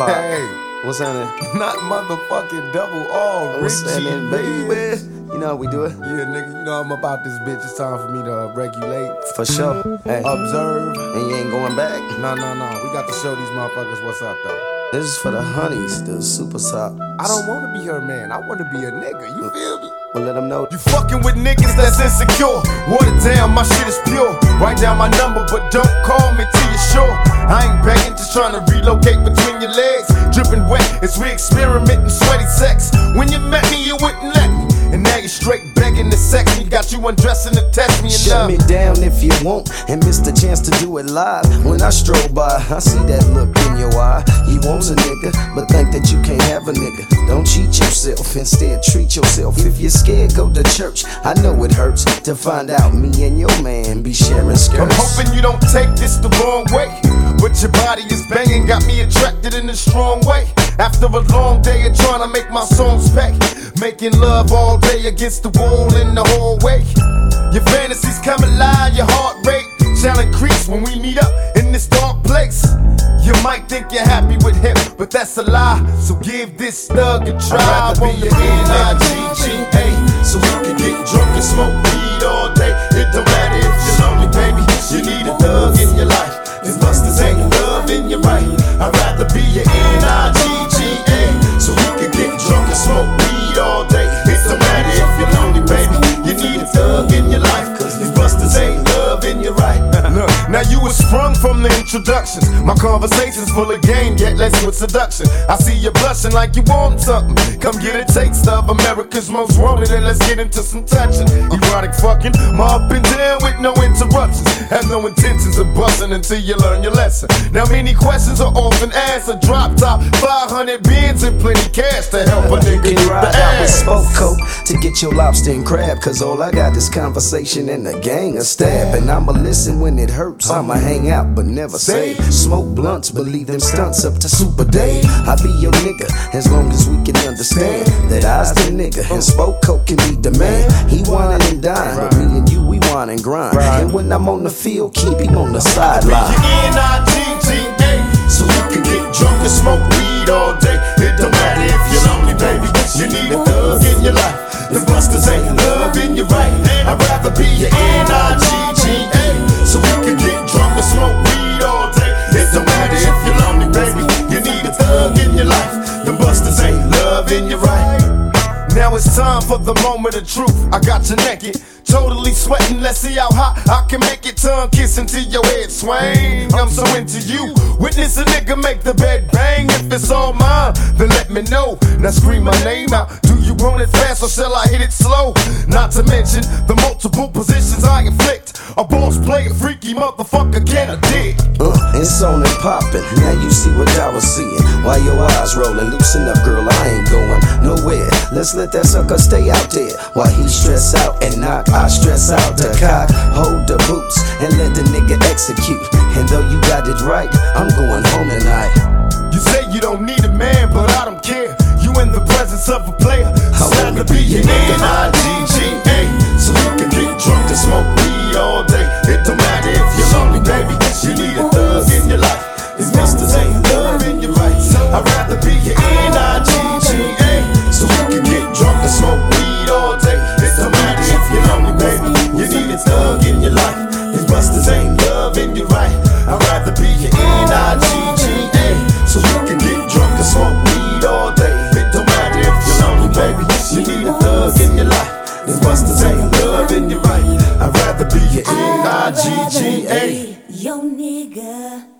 Pop. Hey, What's happening? not motherfucking double R, What's Richie, happening, baby. You know how we do it? Yeah, nigga, you know I'm about this bitch. It's time for me to uh, regulate, For sure. Hey, observe. and you ain't going back? No, no, no. We got to show these motherfuckers what's up, though. This is for the honeys, the super sop. I don't want to be her man. I want to be a nigga. You feel me? We'll let them know. You fucking with niggas that's insecure. What Water down, my shit is pure. Write down my number, but don't call me sure. I ain't begging, just trying to relocate between your legs. Dripping wet as we experiment in sweaty sex. When you met me, you wouldn't let now you're straight begging to sex me. Got you undressing to test me and Shut me down if you want and miss the chance to do it live. When I stroll by, I see that look in your eye. He wants a nigga, but think that you can't have a nigga. Don't cheat yourself, instead treat yourself. If you're scared, go to church. I know it hurts to find out me and your man be sharing skirts. I'm hoping you don't take this the wrong way. But your body is banging, got me attracted in a strong way. After a long day of trying to make my songs pay. Making love all day against the wall in the hallway. Your fantasies come alive, your heart rate shall increase when we meet up in this dark place. You might think you're happy with him, but that's a lie. So give this thug a try. I'd rather be your N-I-G-G-A So we can get drunk and smoke introductions. My conversation's full of game, yet less with seduction. I see you blushing like you want something. Come get a taste of America's most wanted, and let's get into some touching. Erotic fucking, my up and down with no interruptions. Have no intentions of busting until you learn your lesson. Now many questions are often asked. A drop top, 500 Benz and plenty cash to help a nigga You can the ride out with Coat to get your lobster and crab. Cause all I got is conversation and a gang of stab. And I'ma listen when it hurts. I'ma hang out but never say. Smoke blunts, believe them stunts up to Super Day. I be your nigga as long as we can understand that I's the nigga and Spoke coke can be the man. He whining and dine, but me and you, we whine and grind. And when I'm on the field, keep him on the sideline. So we can get drunk and smoke weed all day It don't matter if you're lonely, baby You need a thug in your life The busters ain't loving ain't loving you right Now it's time for the moment of truth. I got you naked, totally sweating. Let's see how hot I can make it. Tongue kissing to your head swing. I'm so into you. Witness a nigga make the bed bang. If it's all mine, then let me know. Now scream my name out. You it fast or shall I hit it slow? Not to mention the multiple positions I inflict. A boss player, freaky motherfucker, can I dick. Uh, it's on and poppin'. Now you see what I was seeing. Why your eyes rollin'? Loosen up, girl. I ain't going nowhere. Let's let that sucker stay out there. While he stress out and knock, I stress out the cock. Hold the boots and let the nigga execute. And though you got it right, I I'd rather be loving you right I'd rather be your N-I-G-G-A Yo nigga.